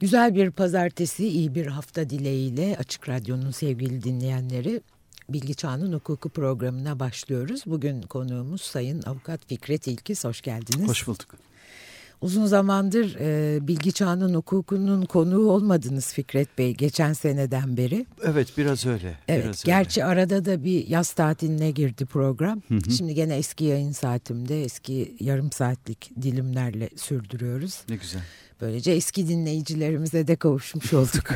Güzel bir pazartesi, iyi bir hafta dileğiyle Açık Radyo'nun sevgili dinleyenleri Bilgi Çağının Hukuku programına başlıyoruz. Bugün konuğumuz Sayın Avukat Fikret İlkiz. Hoş geldiniz. Hoş bulduk. Uzun zamandır e, Bilgi Çağının Hukuku'nun konuğu olmadınız Fikret Bey geçen seneden beri. Evet biraz öyle. Evet biraz gerçi öyle. arada da bir yaz tatiline girdi program. Hı hı. Şimdi gene eski yayın saatimde eski yarım saatlik dilimlerle sürdürüyoruz. Ne güzel. Böylece eski dinleyicilerimize de kavuşmuş olduk.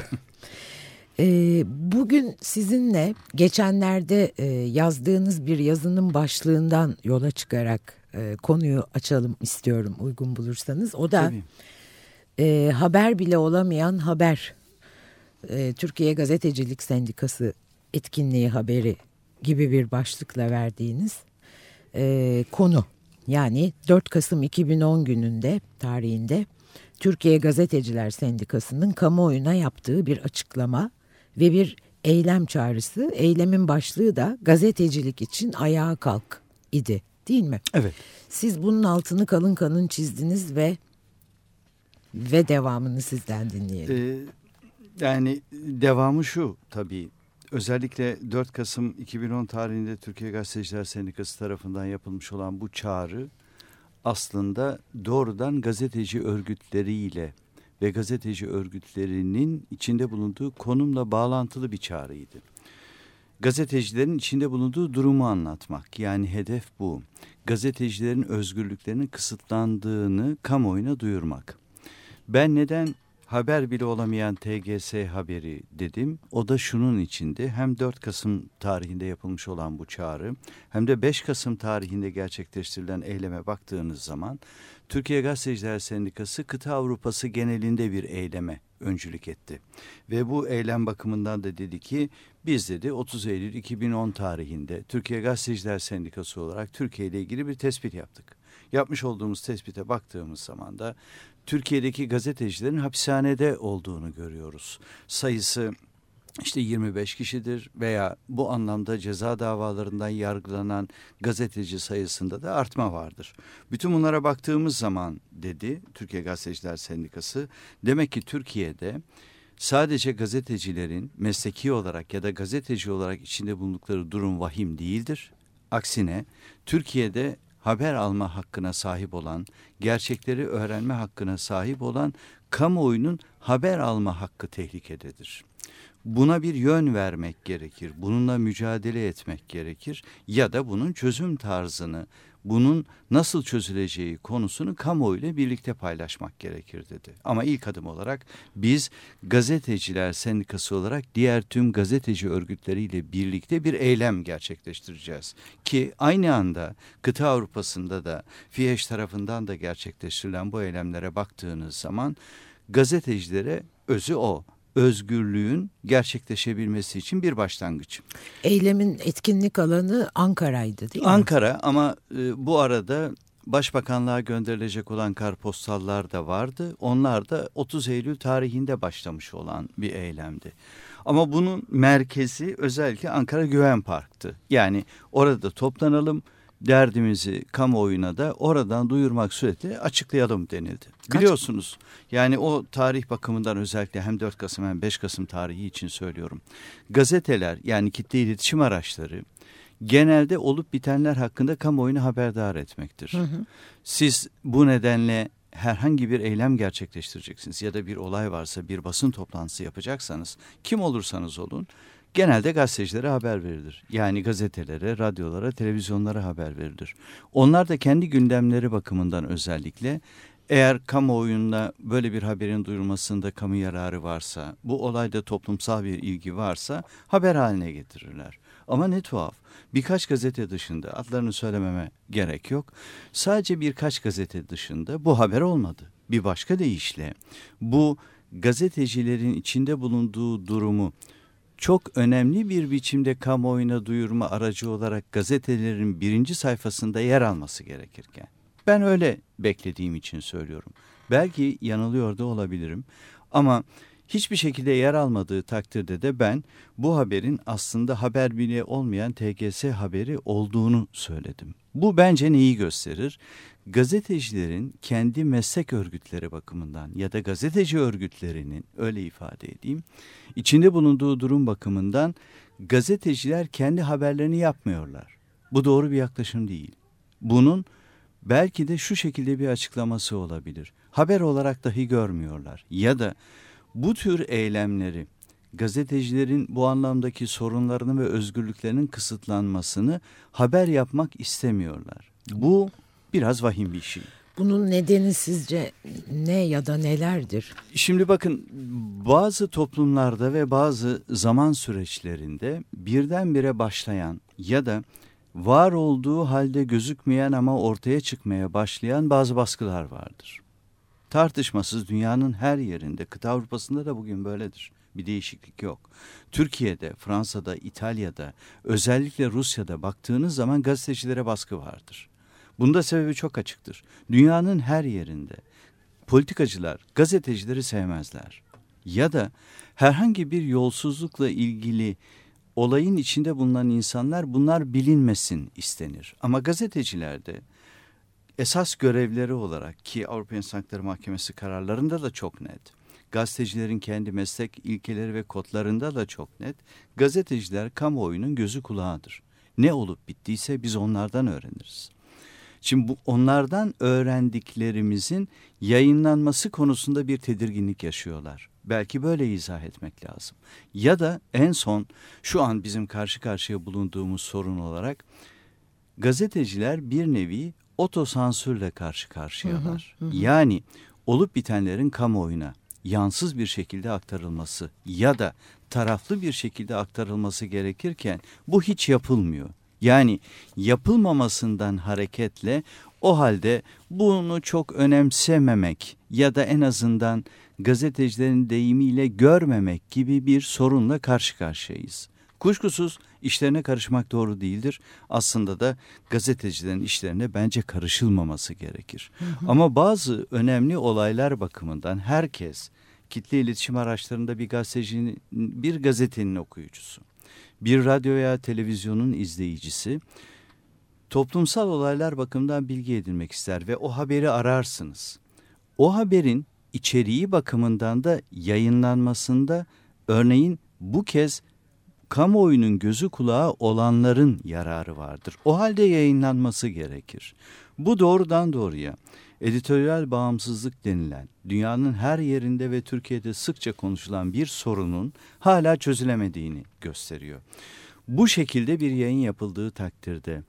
Ee, bugün sizinle geçenlerde e, yazdığınız bir yazının başlığından yola çıkarak e, konuyu açalım istiyorum uygun bulursanız. O da e, haber bile olamayan haber. E, Türkiye Gazetecilik Sendikası etkinliği haberi gibi bir başlıkla verdiğiniz e, konu. Yani 4 Kasım 2010 gününde tarihinde Türkiye Gazeteciler Sendikası'nın kamuoyuna yaptığı bir açıklama ve bir eylem çağrısı. Eylemin başlığı da gazetecilik için ayağa kalk idi değil mi? Evet. Siz bunun altını kalın kalın çizdiniz ve ve devamını sizden dinleyelim. Ee, yani devamı şu tabii. Özellikle 4 Kasım 2010 tarihinde Türkiye Gazeteciler Sendikası tarafından yapılmış olan bu çağrı aslında doğrudan gazeteci örgütleriyle ve gazeteci örgütlerinin içinde bulunduğu konumla bağlantılı bir çağrıydı. Gazetecilerin içinde bulunduğu durumu anlatmak yani hedef bu. Gazetecilerin özgürlüklerinin kısıtlandığını kamuoyuna duyurmak. Ben neden haber bile olamayan TGS haberi dedim. O da şunun içinde hem 4 Kasım tarihinde yapılmış olan bu çağrı hem de 5 Kasım tarihinde gerçekleştirilen eyleme baktığınız zaman Türkiye Gazeteciler Sendikası kıta Avrupası genelinde bir eyleme öncülük etti. Ve bu eylem bakımından da dedi ki biz dedi 30 Eylül 2010 tarihinde Türkiye Gazeteciler Sendikası olarak Türkiye ile ilgili bir tespit yaptık. Yapmış olduğumuz tespite baktığımız zaman da Türkiye'deki gazetecilerin hapishanede olduğunu görüyoruz. Sayısı işte 25 kişidir veya bu anlamda ceza davalarından yargılanan gazeteci sayısında da artma vardır. Bütün bunlara baktığımız zaman dedi Türkiye Gazeteciler Sendikası demek ki Türkiye'de sadece gazetecilerin mesleki olarak ya da gazeteci olarak içinde bulundukları durum vahim değildir. Aksine Türkiye'de haber alma hakkına sahip olan, gerçekleri öğrenme hakkına sahip olan kamuoyunun haber alma hakkı tehlikededir. Buna bir yön vermek gerekir. Bununla mücadele etmek gerekir ya da bunun çözüm tarzını, bunun nasıl çözüleceği konusunu kamuoyuyla birlikte paylaşmak gerekir dedi. Ama ilk adım olarak biz gazeteciler sendikası olarak diğer tüm gazeteci örgütleriyle birlikte bir eylem gerçekleştireceğiz. Ki aynı anda kıta Avrupa'sında da FİEŞ tarafından da gerçekleştirilen bu eylemlere baktığınız zaman gazetecilere özü o özgürlüğün gerçekleşebilmesi için bir başlangıç. Eylemin etkinlik alanı Ankara'ydı değil mi? Ankara ama e, bu arada Başbakanlığa gönderilecek olan karpostallar da vardı. Onlar da 30 Eylül tarihinde başlamış olan bir eylemdi. Ama bunun merkezi özellikle Ankara Güven Park'tı. Yani orada toplanalım, derdimizi kamuoyuna da oradan duyurmak suretiyle açıklayalım denildi. Kaç? Biliyorsunuz yani o tarih bakımından özellikle hem 4 Kasım hem 5 Kasım tarihi için söylüyorum. Gazeteler yani kitle iletişim araçları genelde olup bitenler hakkında kamuoyunu haberdar etmektir. Hı hı. Siz bu nedenle herhangi bir eylem gerçekleştireceksiniz ya da bir olay varsa bir basın toplantısı yapacaksanız kim olursanız olun genelde gazetecilere haber verilir. Yani gazetelere, radyolara, televizyonlara haber verilir. Onlar da kendi gündemleri bakımından özellikle eğer kamuoyunda böyle bir haberin duyurulmasında kamu yararı varsa, bu olayda toplumsal bir ilgi varsa haber haline getirirler. Ama ne tuhaf. Birkaç gazete dışında adlarını söylememe gerek yok. Sadece birkaç gazete dışında bu haber olmadı. Bir başka deyişle bu gazetecilerin içinde bulunduğu durumu çok önemli bir biçimde kamuoyuna duyurma aracı olarak gazetelerin birinci sayfasında yer alması gerekirken. Ben öyle beklediğim için söylüyorum. Belki yanılıyor da olabilirim ama hiçbir şekilde yer almadığı takdirde de ben bu haberin aslında haber bile olmayan TGS haberi olduğunu söyledim. Bu bence neyi gösterir? Gazetecilerin kendi meslek örgütleri bakımından ya da gazeteci örgütlerinin öyle ifade edeyim, içinde bulunduğu durum bakımından gazeteciler kendi haberlerini yapmıyorlar. Bu doğru bir yaklaşım değil. Bunun belki de şu şekilde bir açıklaması olabilir. Haber olarak dahi görmüyorlar ya da bu tür eylemleri gazetecilerin bu anlamdaki sorunlarını ve özgürlüklerinin kısıtlanmasını haber yapmak istemiyorlar. Bu biraz vahim bir şey. Bunun nedeni sizce ne ya da nelerdir? Şimdi bakın bazı toplumlarda ve bazı zaman süreçlerinde birdenbire başlayan ya da var olduğu halde gözükmeyen ama ortaya çıkmaya başlayan bazı baskılar vardır. Tartışmasız dünyanın her yerinde, kıta Avrupa'sında da bugün böyledir. Bir değişiklik yok. Türkiye'de, Fransa'da, İtalya'da, özellikle Rusya'da baktığınız zaman gazetecilere baskı vardır. Bunda sebebi çok açıktır. Dünyanın her yerinde politikacılar gazetecileri sevmezler. Ya da herhangi bir yolsuzlukla ilgili olayın içinde bulunan insanlar bunlar bilinmesin istenir. Ama gazetecilerde esas görevleri olarak ki Avrupa İnsan Hakları Mahkemesi kararlarında da çok net. Gazetecilerin kendi meslek ilkeleri ve kodlarında da çok net. Gazeteciler kamuoyunun gözü kulağıdır. Ne olup bittiyse biz onlardan öğreniriz. Şimdi bu onlardan öğrendiklerimizin yayınlanması konusunda bir tedirginlik yaşıyorlar. Belki böyle izah etmek lazım. Ya da en son şu an bizim karşı karşıya bulunduğumuz sorun olarak gazeteciler bir nevi otosansürle karşı karşıyalar. Hı hı, hı. Yani olup bitenlerin kamuoyuna yansız bir şekilde aktarılması ya da taraflı bir şekilde aktarılması gerekirken bu hiç yapılmıyor. Yani yapılmamasından hareketle o halde bunu çok önemsememek ya da en azından gazetecilerin deyimiyle görmemek gibi bir sorunla karşı karşıyayız. Kuşkusuz işlerine karışmak doğru değildir. Aslında da gazetecilerin işlerine bence karışılmaması gerekir. Hı hı. Ama bazı önemli olaylar bakımından herkes kitle iletişim araçlarında bir gazetecinin, bir gazetenin okuyucusu, bir radyo veya televizyonun izleyicisi toplumsal olaylar bakımından bilgi edinmek ister ve o haberi ararsınız. O haberin içeriği bakımından da yayınlanmasında örneğin bu kez kamuoyunun gözü kulağı olanların yararı vardır. O halde yayınlanması gerekir. Bu doğrudan doğruya editoryal bağımsızlık denilen dünyanın her yerinde ve Türkiye'de sıkça konuşulan bir sorunun hala çözülemediğini gösteriyor. Bu şekilde bir yayın yapıldığı takdirde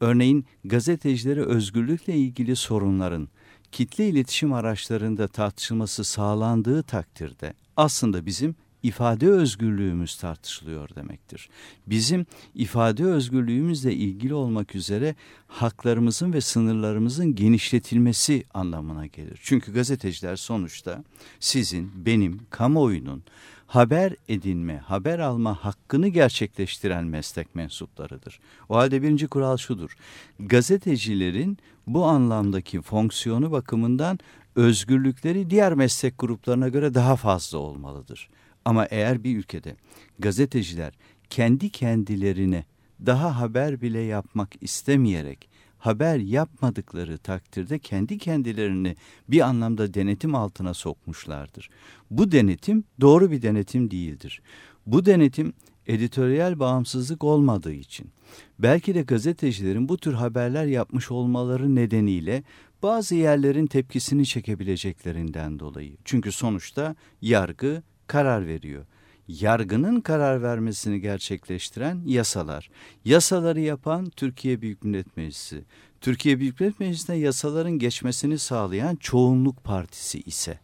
örneğin gazetecilere özgürlükle ilgili sorunların kitle iletişim araçlarında tartışılması sağlandığı takdirde aslında bizim ifade özgürlüğümüz tartışılıyor demektir. Bizim ifade özgürlüğümüzle ilgili olmak üzere haklarımızın ve sınırlarımızın genişletilmesi anlamına gelir. Çünkü gazeteciler sonuçta sizin, benim, kamuoyunun haber edinme, haber alma hakkını gerçekleştiren meslek mensuplarıdır. O halde birinci kural şudur. Gazetecilerin bu anlamdaki fonksiyonu bakımından özgürlükleri diğer meslek gruplarına göre daha fazla olmalıdır. Ama eğer bir ülkede gazeteciler kendi kendilerine daha haber bile yapmak istemeyerek haber yapmadıkları takdirde kendi kendilerini bir anlamda denetim altına sokmuşlardır. Bu denetim doğru bir denetim değildir. Bu denetim editoryal bağımsızlık olmadığı için belki de gazetecilerin bu tür haberler yapmış olmaları nedeniyle bazı yerlerin tepkisini çekebileceklerinden dolayı. Çünkü sonuçta yargı karar veriyor. Yargının karar vermesini gerçekleştiren yasalar. Yasaları yapan Türkiye Büyük Millet Meclisi. Türkiye Büyük Millet Meclisi'nde yasaların geçmesini sağlayan çoğunluk partisi ise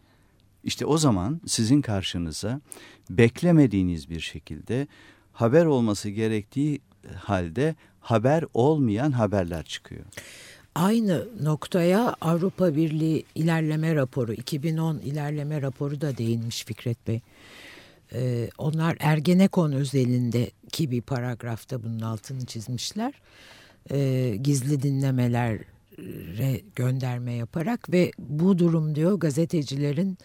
işte o zaman sizin karşınıza beklemediğiniz bir şekilde haber olması gerektiği halde haber olmayan haberler çıkıyor. Aynı noktaya Avrupa Birliği ilerleme raporu 2010 ilerleme raporu da değinmiş Fikret Bey. Ee, onlar Ergenekon özelindeki bir paragrafta bunun altını çizmişler. Ee, gizli dinlemelere gönderme yaparak ve bu durum diyor gazetecilerin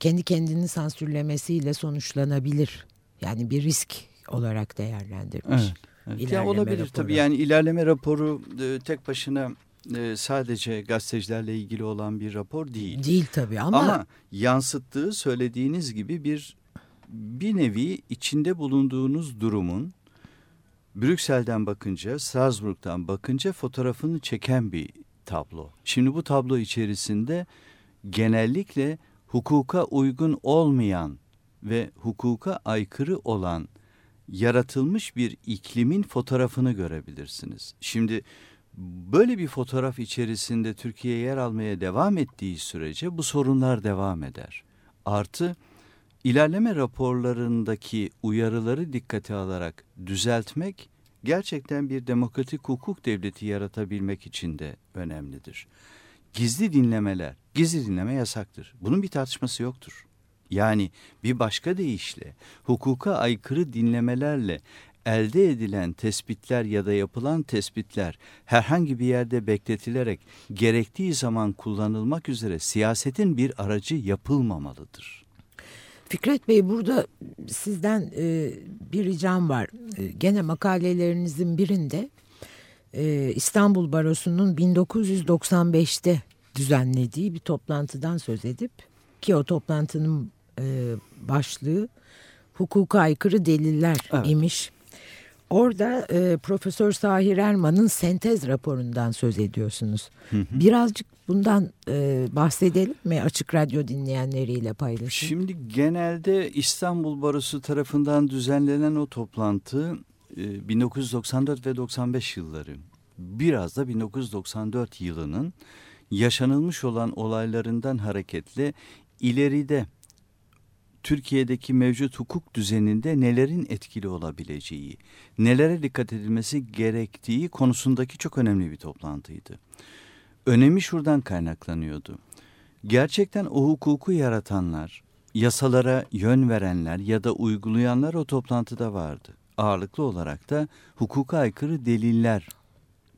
kendi kendini sansürlemesiyle sonuçlanabilir. Yani bir risk olarak değerlendirmiş. Evet. evet. Ya olabilir raporu. tabii yani ilerleme raporu e, tek başına e, sadece gazetecilerle ilgili olan bir rapor değil. Değil tabii ama... Ama yansıttığı söylediğiniz gibi bir bir nevi içinde bulunduğunuz durumun Brüksel'den bakınca, Strasbourg'dan bakınca fotoğrafını çeken bir tablo. Şimdi bu tablo içerisinde genellikle hukuka uygun olmayan ve hukuka aykırı olan yaratılmış bir iklimin fotoğrafını görebilirsiniz. Şimdi böyle bir fotoğraf içerisinde Türkiye yer almaya devam ettiği sürece bu sorunlar devam eder. Artı ilerleme raporlarındaki uyarıları dikkate alarak düzeltmek gerçekten bir demokratik hukuk devleti yaratabilmek için de önemlidir. Gizli dinlemeler, gizli dinleme yasaktır. Bunun bir tartışması yoktur. Yani bir başka deyişle hukuka aykırı dinlemelerle elde edilen tespitler ya da yapılan tespitler herhangi bir yerde bekletilerek gerektiği zaman kullanılmak üzere siyasetin bir aracı yapılmamalıdır. Fikret Bey burada sizden e, bir ricam var. E, gene makalelerinizin birinde e, İstanbul Barosu'nun 1995'te düzenlediği bir toplantıdan söz edip ki o toplantının e, başlığı hukuka aykırı deliller evet. imiş. Orada e, Profesör Sahir Erman'ın sentez raporundan söz ediyorsunuz. Hı hı. Birazcık bundan e, bahsedelim mi açık radyo dinleyenleriyle paylaşın? Şimdi genelde İstanbul Barosu tarafından düzenlenen o toplantı e, 1994 ve 95 yılları. Biraz da 1994 yılının yaşanılmış olan olaylarından hareketle ileride Türkiye'deki mevcut hukuk düzeninde nelerin etkili olabileceği, nelere dikkat edilmesi gerektiği konusundaki çok önemli bir toplantıydı. Önemi şuradan kaynaklanıyordu. Gerçekten o hukuku yaratanlar, yasalara yön verenler ya da uygulayanlar o toplantıda vardı. Ağırlıklı olarak da hukuka aykırı deliller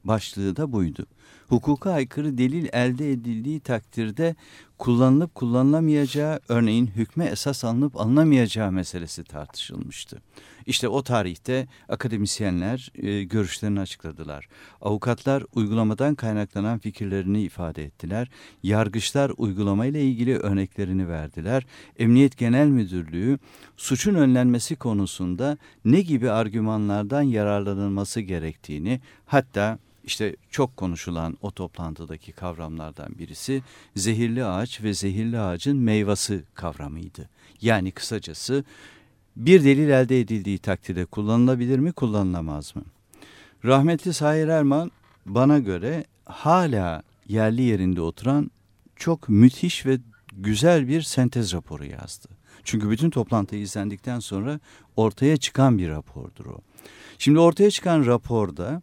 başlığı da buydu hukuka aykırı delil elde edildiği takdirde kullanılıp kullanılamayacağı örneğin hükme esas alınıp alınamayacağı meselesi tartışılmıştı. İşte o tarihte akademisyenler e, görüşlerini açıkladılar. Avukatlar uygulamadan kaynaklanan fikirlerini ifade ettiler. Yargıçlar uygulamayla ilgili örneklerini verdiler. Emniyet Genel Müdürlüğü suçun önlenmesi konusunda ne gibi argümanlardan yararlanılması gerektiğini hatta işte çok konuşulan o toplantıdaki kavramlardan birisi zehirli ağaç ve zehirli ağacın meyvası kavramıydı. Yani kısacası bir delil elde edildiği takdirde kullanılabilir mi, kullanılamaz mı? Rahmetli Sahir Erman bana göre hala yerli yerinde oturan çok müthiş ve güzel bir sentez raporu yazdı. Çünkü bütün toplantı izlendikten sonra ortaya çıkan bir rapordur o. Şimdi ortaya çıkan raporda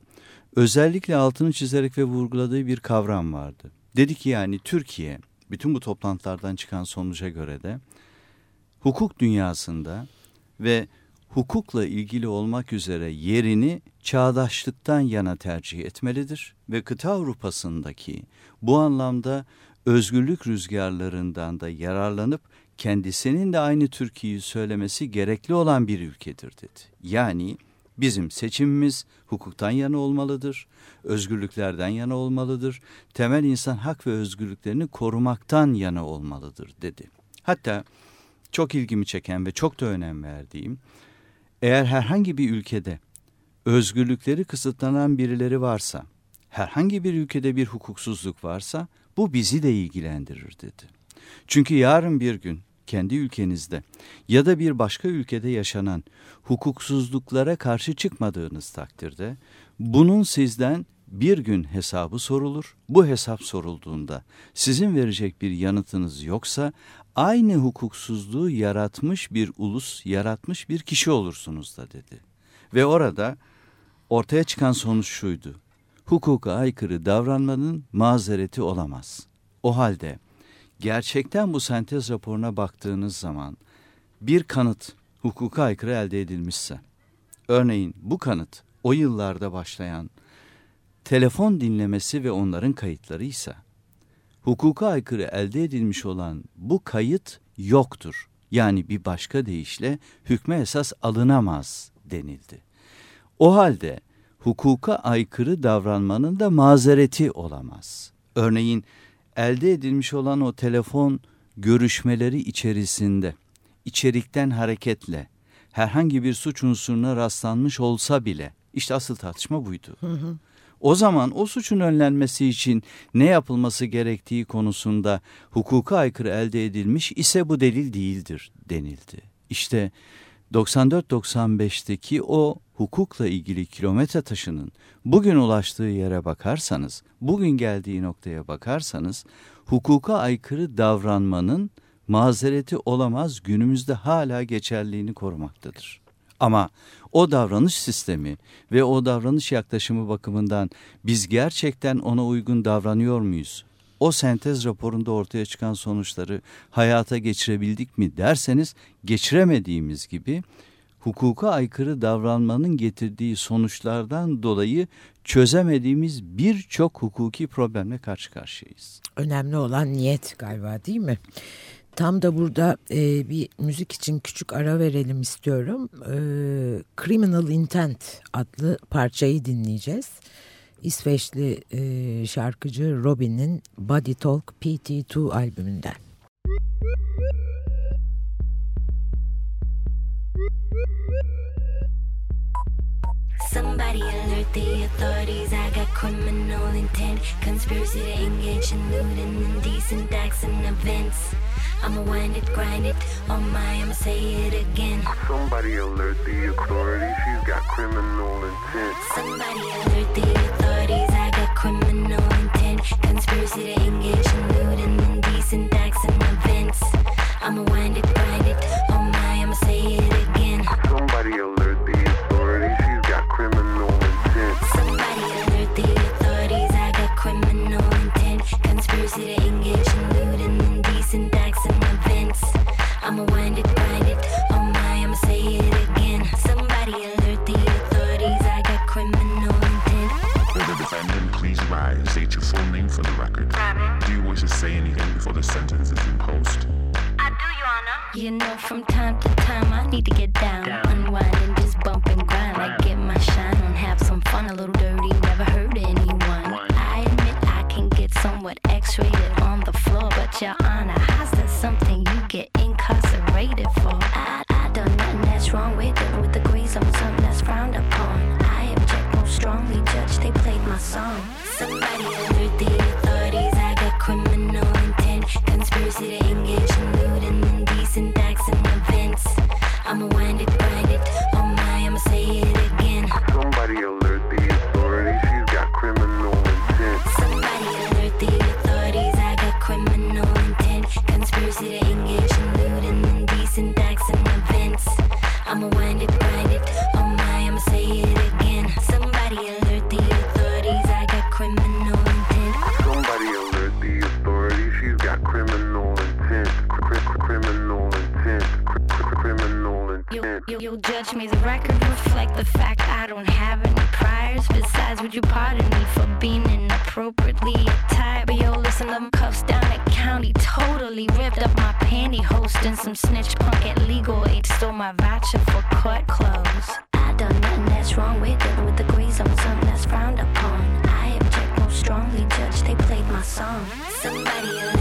özellikle altını çizerek ve vurguladığı bir kavram vardı. Dedi ki yani Türkiye bütün bu toplantılardan çıkan sonuca göre de hukuk dünyasında ve hukukla ilgili olmak üzere yerini çağdaşlıktan yana tercih etmelidir ve kıta Avrupa'sındaki bu anlamda özgürlük rüzgarlarından da yararlanıp kendisinin de aynı Türkiye'yi söylemesi gerekli olan bir ülkedir dedi. Yani Bizim seçimimiz hukuktan yana olmalıdır, özgürlüklerden yana olmalıdır, temel insan hak ve özgürlüklerini korumaktan yana olmalıdır dedi. Hatta çok ilgimi çeken ve çok da önem verdiğim, eğer herhangi bir ülkede özgürlükleri kısıtlanan birileri varsa, herhangi bir ülkede bir hukuksuzluk varsa bu bizi de ilgilendirir dedi. Çünkü yarın bir gün kendi ülkenizde ya da bir başka ülkede yaşanan hukuksuzluklara karşı çıkmadığınız takdirde bunun sizden bir gün hesabı sorulur. Bu hesap sorulduğunda sizin verecek bir yanıtınız yoksa aynı hukuksuzluğu yaratmış bir ulus, yaratmış bir kişi olursunuz da dedi. Ve orada ortaya çıkan sonuç şuydu. Hukuka aykırı davranmanın mazereti olamaz. O halde gerçekten bu sentez raporuna baktığınız zaman bir kanıt hukuka aykırı elde edilmişse, örneğin bu kanıt o yıllarda başlayan telefon dinlemesi ve onların kayıtları ise, hukuka aykırı elde edilmiş olan bu kayıt yoktur. Yani bir başka deyişle hükme esas alınamaz denildi. O halde hukuka aykırı davranmanın da mazereti olamaz. Örneğin elde edilmiş olan o telefon görüşmeleri içerisinde içerikten hareketle herhangi bir suç unsuruna rastlanmış olsa bile işte asıl tartışma buydu. Hı hı. O zaman o suçun önlenmesi için ne yapılması gerektiği konusunda hukuka aykırı elde edilmiş ise bu delil değildir denildi. İşte 94-95'teki o hukukla ilgili kilometre taşının bugün ulaştığı yere bakarsanız, bugün geldiği noktaya bakarsanız hukuka aykırı davranmanın mazereti olamaz günümüzde hala geçerliğini korumaktadır. Ama o davranış sistemi ve o davranış yaklaşımı bakımından biz gerçekten ona uygun davranıyor muyuz? O sentez raporunda ortaya çıkan sonuçları hayata geçirebildik mi derseniz geçiremediğimiz gibi hukuka aykırı davranmanın getirdiği sonuçlardan dolayı çözemediğimiz birçok hukuki problemle karşı karşıyayız. Önemli olan niyet galiba değil mi? Tam da burada e, bir müzik için küçük ara verelim istiyorum. E, Criminal Intent adlı parçayı dinleyeceğiz. İsveçli e, şarkıcı Robin'in Body Talk PT2 albümünden. Alert the authorities. I got criminal intent. Conspiracy to engage in looting, indecent acts and events. I'ma wind it, grind it. Oh my, I'ma say it again. Somebody alert the authorities. She's got criminal intent. Somebody alert the authorities. I got criminal intent. Conspiracy to engage in looting, indecent acts and events. I'ma wind You know, from time to time, I need to get I'm away. Wrong with it. With the grace on something that's frowned upon. I object most strongly, judge. They played my song. Somebody alert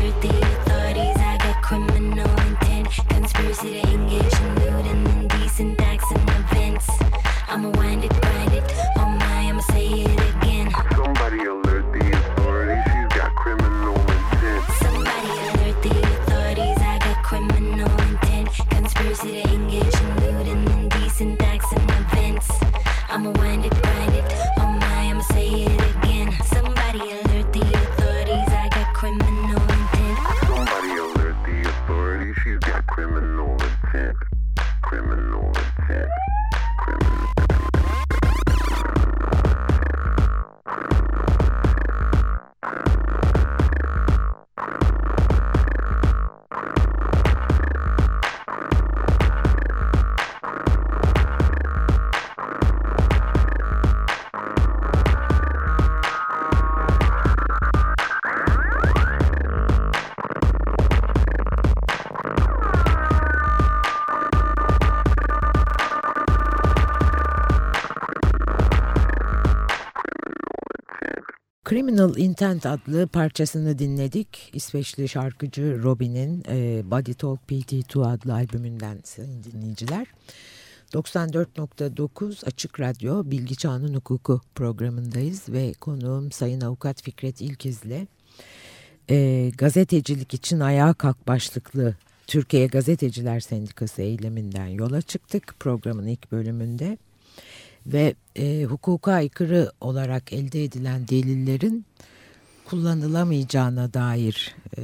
Criminal Intent adlı parçasını dinledik. İsveçli şarkıcı Robin'in e, Body Talk PT2 adlı albümünden sayın dinleyiciler. 94.9 Açık Radyo Bilgi Çağının Hukuku programındayız ve konuğum Sayın Avukat Fikret İlkiz'le e, gazetecilik için ayağa kalk başlıklı Türkiye Gazeteciler Sendikası eyleminden yola çıktık programın ilk bölümünde ve e, hukuka aykırı olarak elde edilen delillerin kullanılamayacağına dair e,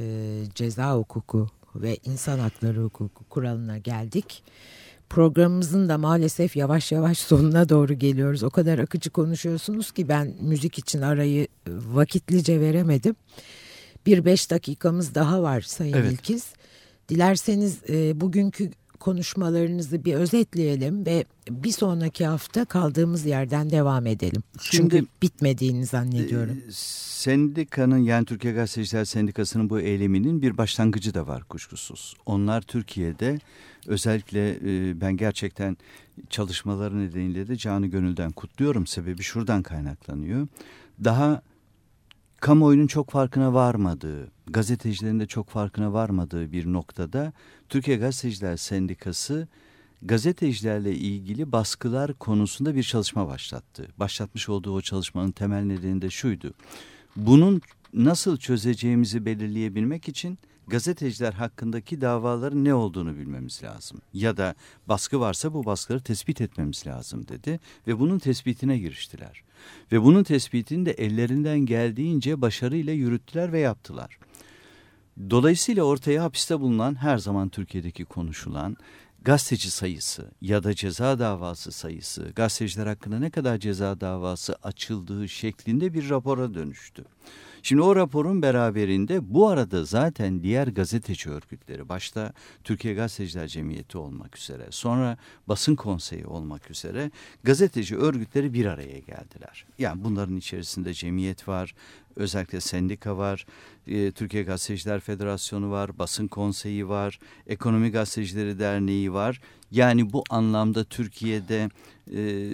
ceza hukuku ve insan hakları hukuku kuralına geldik. Programımızın da maalesef yavaş yavaş sonuna doğru geliyoruz. O kadar akıcı konuşuyorsunuz ki ben müzik için arayı vakitlice veremedim. Bir beş dakikamız daha var Sayın evet. İlkiz. Dilerseniz e, bugünkü konuşmalarınızı bir özetleyelim ve bir sonraki hafta kaldığımız yerden devam edelim. Şimdi, Çünkü bitmediğini zannediyorum. E, sendikanın yani Türkiye Gazeteciler Sendikası'nın bu eyleminin bir başlangıcı da var kuşkusuz. Onlar Türkiye'de özellikle e, ben gerçekten çalışmaları nedeniyle de canı gönülden kutluyorum. Sebebi şuradan kaynaklanıyor. Daha kamuoyunun çok farkına varmadığı, gazetecilerin de çok farkına varmadığı bir noktada Türkiye Gazeteciler Sendikası gazetecilerle ilgili baskılar konusunda bir çalışma başlattı. Başlatmış olduğu o çalışmanın temel nedeni de şuydu. Bunun nasıl çözeceğimizi belirleyebilmek için gazeteciler hakkındaki davaların ne olduğunu bilmemiz lazım. Ya da baskı varsa bu baskıları tespit etmemiz lazım dedi ve bunun tespitine giriştiler. Ve bunun tespitini de ellerinden geldiğince başarıyla yürüttüler ve yaptılar. Dolayısıyla ortaya hapiste bulunan her zaman Türkiye'deki konuşulan gazeteci sayısı ya da ceza davası sayısı, gazeteciler hakkında ne kadar ceza davası açıldığı şeklinde bir rapora dönüştü. Şimdi o raporun beraberinde bu arada zaten diğer gazeteci örgütleri başta Türkiye Gazeteciler Cemiyeti olmak üzere sonra basın konseyi olmak üzere gazeteci örgütleri bir araya geldiler. Yani bunların içerisinde cemiyet var, özellikle sendika var, e, Türkiye Gazeteciler Federasyonu var, basın konseyi var, Ekonomi Gazetecileri Derneği var. Yani bu anlamda Türkiye'de e,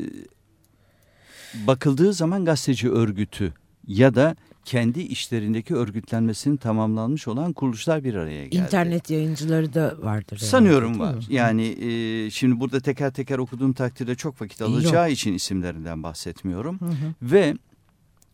bakıldığı zaman gazeteci örgütü ya da kendi işlerindeki örgütlenmesinin tamamlanmış olan kuruluşlar bir araya geldi. İnternet yayıncıları da vardır. Sanıyorum herhalde, var. Yani e, şimdi burada teker teker okuduğum takdirde çok vakit alacağı Yok. için isimlerinden bahsetmiyorum. Hı hı. Ve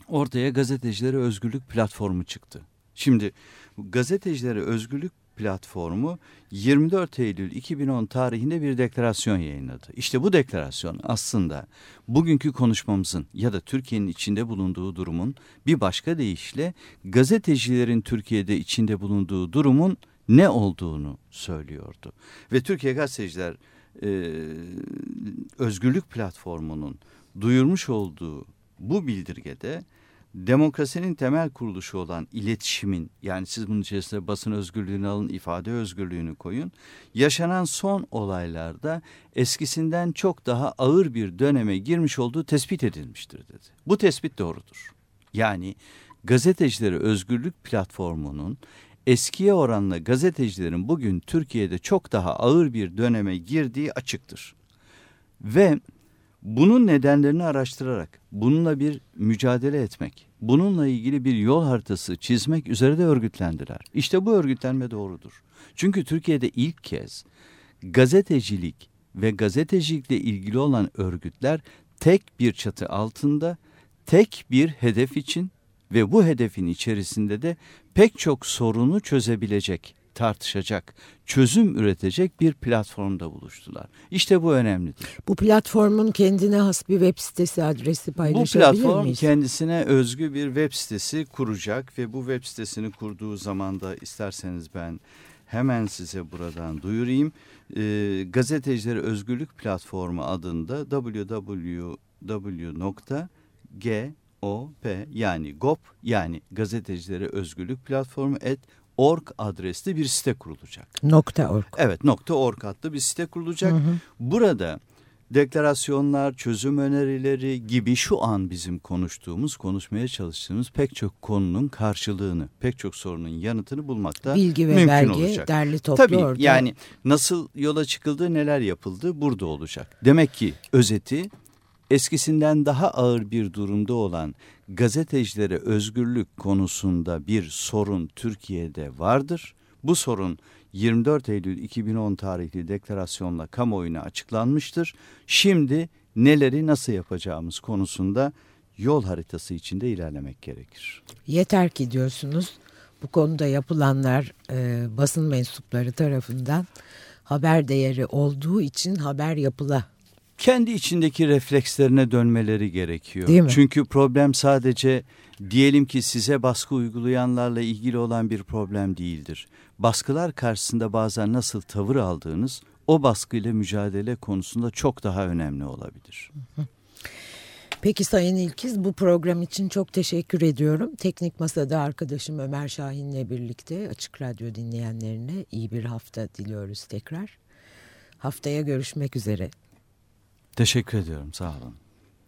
ortaya gazetecilere özgürlük platformu çıktı. Şimdi gazetecilere özgürlük platformu 24 Eylül 2010 tarihinde bir deklarasyon yayınladı. İşte bu deklarasyon aslında bugünkü konuşmamızın ya da Türkiye'nin içinde bulunduğu durumun bir başka deyişle gazetecilerin Türkiye'de içinde bulunduğu durumun ne olduğunu söylüyordu. Ve Türkiye Gazeteciler e, Özgürlük Platformu'nun duyurmuş olduğu bu bildirgede demokrasinin temel kuruluşu olan iletişimin yani siz bunun içerisinde basın özgürlüğünü alın, ifade özgürlüğünü koyun. Yaşanan son olaylarda eskisinden çok daha ağır bir döneme girmiş olduğu tespit edilmiştir dedi. Bu tespit doğrudur. Yani gazetecileri özgürlük platformunun eskiye oranla gazetecilerin bugün Türkiye'de çok daha ağır bir döneme girdiği açıktır. Ve bunun nedenlerini araştırarak bununla bir mücadele etmek, bununla ilgili bir yol haritası çizmek üzere de örgütlendiler. İşte bu örgütlenme doğrudur. Çünkü Türkiye'de ilk kez gazetecilik ve gazetecilikle ilgili olan örgütler tek bir çatı altında tek bir hedef için ve bu hedefin içerisinde de pek çok sorunu çözebilecek tartışacak, çözüm üretecek bir platformda buluştular. İşte bu önemlidir. Bu platformun kendine has bir web sitesi adresi paylaşabilir miyiz? Bu platform miyiz? kendisine özgü bir web sitesi kuracak ve bu web sitesini kurduğu zaman da isterseniz ben hemen size buradan duyurayım. E, Gazetecileri Özgürlük Platformu adında www.gop yani GOP yani Gazetecileri Özgürlük Platformu et org adresli bir site kurulacak. Nokta org. Evet nokta org adlı bir site kurulacak. Hı hı. Burada deklarasyonlar, çözüm önerileri gibi şu an bizim konuştuğumuz, konuşmaya çalıştığımız pek çok konunun karşılığını, pek çok sorunun yanıtını bulmakta Bilgi ve mümkün belge, olacak. derli toplu Tabii orada. yani nasıl yola çıkıldı, neler yapıldı burada olacak. Demek ki özeti eskisinden daha ağır bir durumda olan gazetecilere özgürlük konusunda bir sorun Türkiye'de vardır. Bu sorun 24 Eylül 2010 tarihli deklarasyonla kamuoyuna açıklanmıştır. Şimdi neleri nasıl yapacağımız konusunda yol haritası içinde ilerlemek gerekir. Yeter ki diyorsunuz bu konuda yapılanlar e, basın mensupları tarafından haber değeri olduğu için haber yapıla. Kendi içindeki reflekslerine dönmeleri gerekiyor. Değil mi? Çünkü problem sadece diyelim ki size baskı uygulayanlarla ilgili olan bir problem değildir. Baskılar karşısında bazen nasıl tavır aldığınız o baskıyla mücadele konusunda çok daha önemli olabilir. Peki Sayın İlkiz bu program için çok teşekkür ediyorum. Teknik Masa'da arkadaşım Ömer Şahin'le birlikte Açık Radyo dinleyenlerine iyi bir hafta diliyoruz tekrar. Haftaya görüşmek üzere. Teşekkür ediyorum sağ olun.